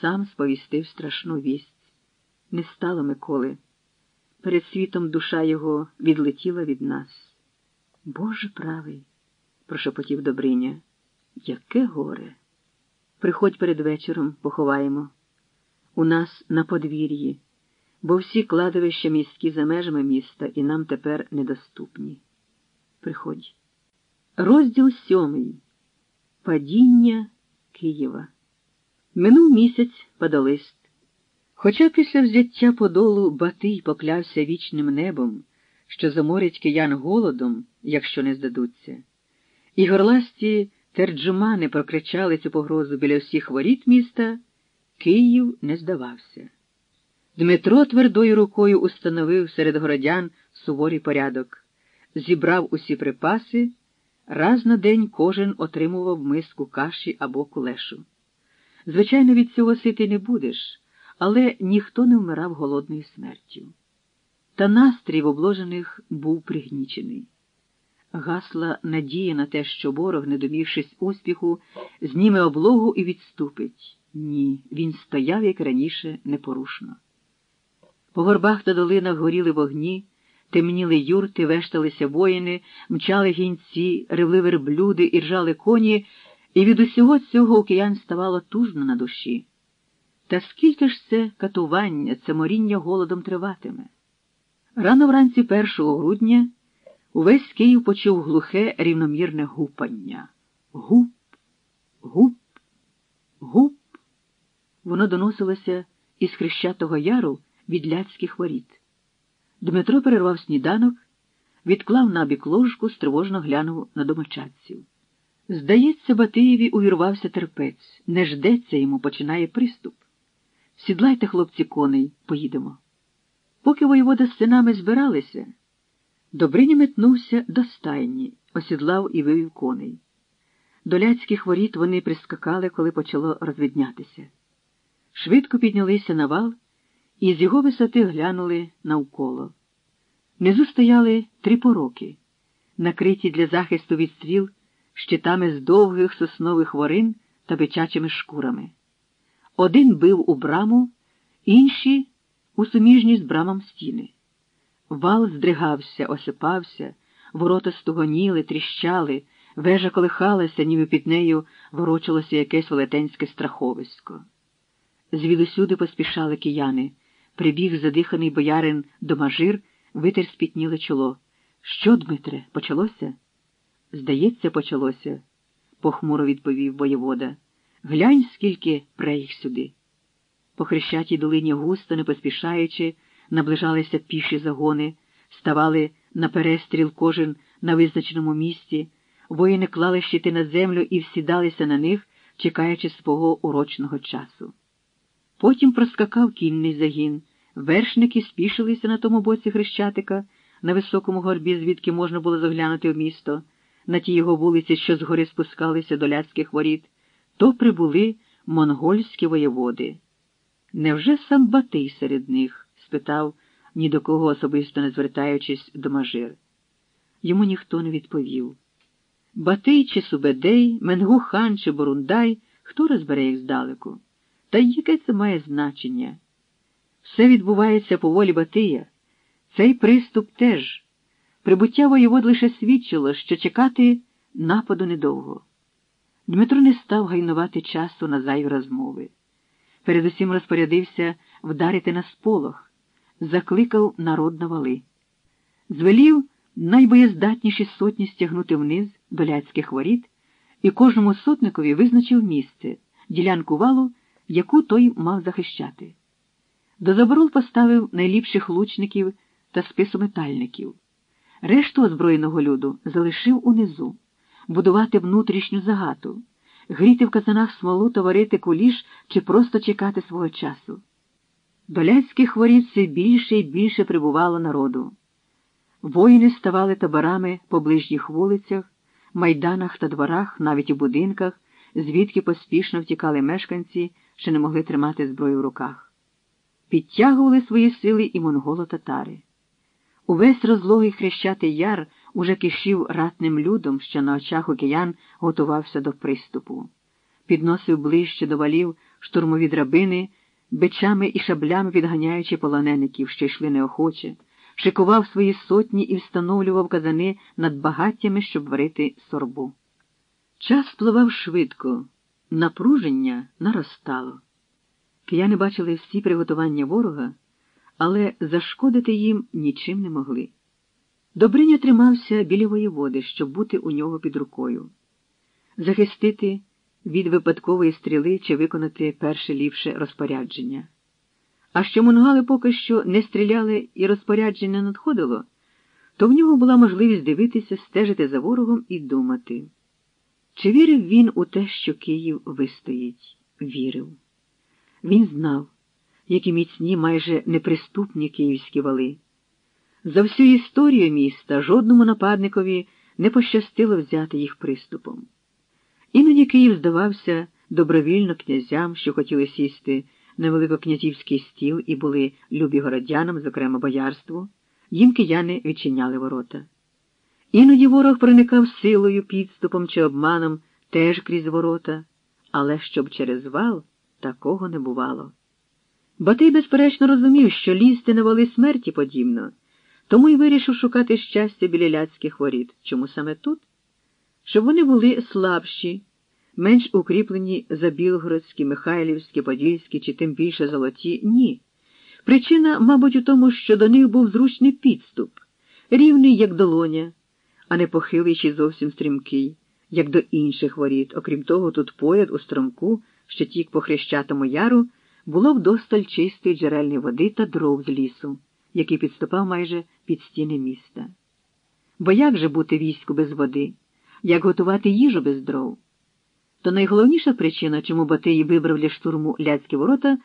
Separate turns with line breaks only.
сам сповістив страшну вість. Не стало Миколи. Перед світом душа його відлетіла від нас. Боже правий, прошепотів Добриня. Яке горе. Приходь перед вечором, поховаємо. У нас на подвір'ї, бо всі кладовища міські за межами міста і нам тепер недоступні. Приходь. Розділ сьомий. Падіння Києва. Минув місяць падолист. Хоча після взяття подолу Батий поклявся вічним небом, що заморять киян голодом, якщо не здадуться, і горласті терджумани прокричали цю погрозу біля всіх воріт міста, Київ не здавався. Дмитро твердою рукою установив серед городян суворий порядок, зібрав усі припаси, раз на день кожен отримував миску каші або кулешу. Звичайно, від цього сити не будеш, але ніхто не вмирав голодною смертю. Та настрій в обложених був пригнічений. Гасла надія на те, що ворог, не домігшись успіху, зніме облогу і відступить. Ні, він стояв, як раніше, непорушно. По горбах та долинах горіли вогні, темніли юрти, вешталися воїни, мчали гінці, ревли верблюди і ржали коні, і від усього цього киян ставало тужно на душі. Та скільки ж це катування, це моріння голодом триватиме? Рано вранці 1 грудня увесь Київ почув глухе рівномірне гупання. Гуп, гуп, гуп. Воно доносилося із Хрещатого яру від ляцьких воріт. Дмитро перервав сніданок, відклав набік ложку, стривожно глянув на домочадців. Здається, Батиєві увірвався терпець, не ждеться йому, починає приступ. Сідлайте, хлопці, коней, поїдемо. Поки воєвода з синами збиралися, Добриня метнувся до стайні, осідлав і вивів коней. До ляцьких воріт вони прискакали, коли почало розвіднятися. Швидко піднялися на вал і з його висоти глянули навколо. Внизу стояли три пороки, накриті для захисту від стріл щитами з довгих соснових ворин та бичачими шкурами. Один бив у браму, інші у суміжні з брамом стіни. Вал здригався, осипався, ворота стугоніли, тріщали, вежа колихалася, ніби під нею ворочалося якесь велетенське страховисько. Звідусюди поспішали кияни. Прибіг задиханий боярин Домажир, витер спітніле чоло. Що, Дмитре, почалося? Здається, почалося, похмуро відповів воєвода. Глянь, скільки преїх сюди. По хрещатій долині густо, не поспішаючи, наближалися піші загони, ставали на перестріл кожен на визначеному місці, воїни клали щити на землю і всідалися на них, чекаючи свого урочного часу. Потім проскакав кінний загін, вершники спішилися на тому боці хрещатика, на високому горбі, звідки можна було заглянути в місто, на ті його вулиці, що згори спускалися до ляцьких воріт, то прибули монгольські воєводи. Невже сам Батий серед них? спитав, ні до кого особисто не звертаючись до мажир. Йому ніхто не відповів. Батий чи Субедей, Менгу хан чи Борундай, хто розбере їх здалеку? Та яке це має значення? Все відбувається по волі Батия. Цей приступ теж. Прибуття воєвод лише свідчило, що чекати нападу недовго. Дмитро не став гайнувати часу на зайві розмови. Передусім розпорядився вдарити на сполох, закликав народ на вали. Звелів найбоєздатніші сотні стягнути вниз до ляцьких воріт і кожному сотникові визначив місце, ділянку валу, яку той мав захищати. До заборол поставив найліпших лучників та списометальників. Решту озброєного люду залишив унизу, будувати внутрішню загату, гріти в казанах смолу та варити куліш чи просто чекати свого часу. До ляцьких воріт все більше і більше прибувало народу. Воїни ставали таборами по ближніх вулицях, майданах та дворах, навіть у будинках, звідки поспішно втікали мешканці, що не могли тримати зброю в руках. Підтягували свої сили і монголо-татари. Увесь розлогий хрещатий яр уже кишів ратним людом, що на очах у готувався до приступу, підносив ближче до валів штурмові драбини, бичами і шаблями відганяючи полонеників, що йшли неохоче, шикував свої сотні і встановлював казани над багаттями, щоб варити сорбу. Час спливав швидко, напруження наростало. Кияни бачили всі приготування ворога, але зашкодити їм нічим не могли. Добриня тримався біля воєводи, щоб бути у нього під рукою, захистити від випадкової стріли чи виконати перше ліпше розпорядження. А що мунгали поки що не стріляли і розпорядження надходило, то в нього була можливість дивитися, стежити за ворогом і думати. Чи вірив він у те, що Київ вистоїть? Вірив. Він знав, які міцні майже неприступні київські вали. За всю історію міста жодному нападникові не пощастило взяти їх приступом. Іноді Київ здавався добровільно князям, що хотіли сісти на великокнязівський стіл і були любі городянам, зокрема боярству, їм кияни відчиняли ворота. Іноді ворог проникав силою, підступом чи обманом теж крізь ворота, але щоб через вал такого не бувало. Батий, безперечно, розумів, що лізти на вали смерті подібно, тому й вирішив шукати щастя біля ляцьких воріт. Чому саме тут? Щоб вони були слабші, менш укріплені за білгородські, Михайлівські, Подільські чи тим більше золоті ні. Причина, мабуть, у тому, що до них був зручний підступ, рівний, як долоня, а не похилий чи зовсім стрімкий, як до інших воріт. Окрім того, тут поряд у стромку, що тік по хрещатому яру, було вдосталь чистої джерельної води та дров з лісу, який підступав майже під стіни міста. Бо як же бути війську без води, як готувати їжу без дров? То найголовніша причина, чому Батий вибрав для штурму ляцькі ворота,